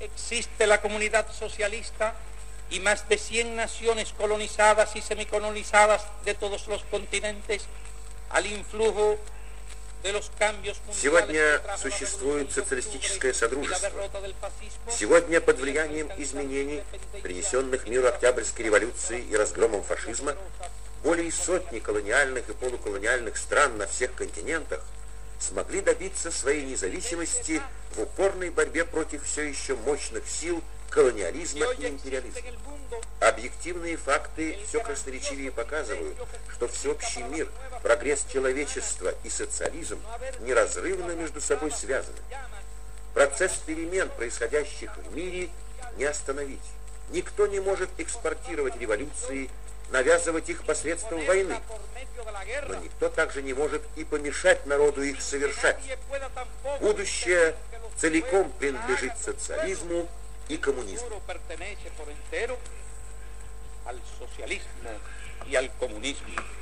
existe la comunidad socialista y más de 100 naciones colonizadas y semicolonizadas de todos los continentes al influjo de los cambios Сегодня существует социалистическое содружество. Сегодня под влиянием изменений, принесенных миру Октябрьской революции и разгромом фашизма, более сотни колониальных и полуколониальных стран на всех континентах смогли добиться своей независимости в упорной борьбе против все еще мощных сил колониализма и империализма. Объективные факты все красноречивее показывают, что всеобщий мир, прогресс человечества и социализм неразрывно между собой связаны. Процесс перемен, происходящих в мире, не остановить. Никто не может экспортировать революции, навязывать их посредством войны. Но никто также не может и помешать народу их совершать. Будущее целиком принадлежит социализму и коммунизму. al socialismo y al comunismo.